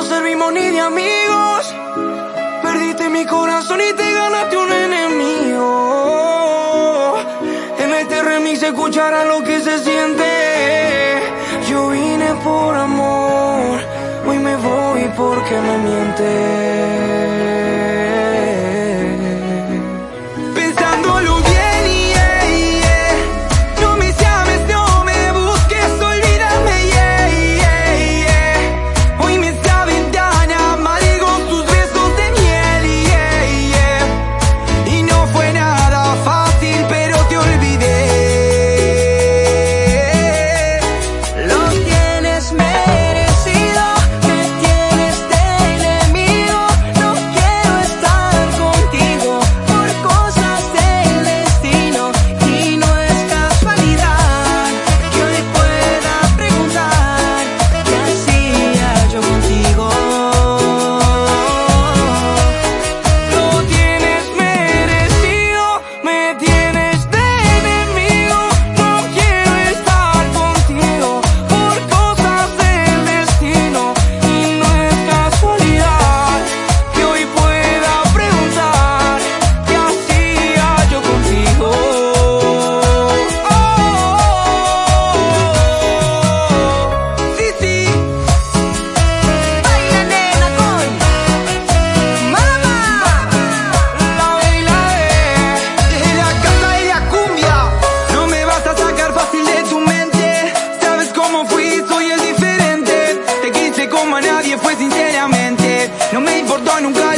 no servimos ni de amigos. Perdiste mi corazón y te ganaste un enemigo. En este remix escucharás lo que se siente. Yo vine por amor, hoy me voy porque me mientes. No me importó nunca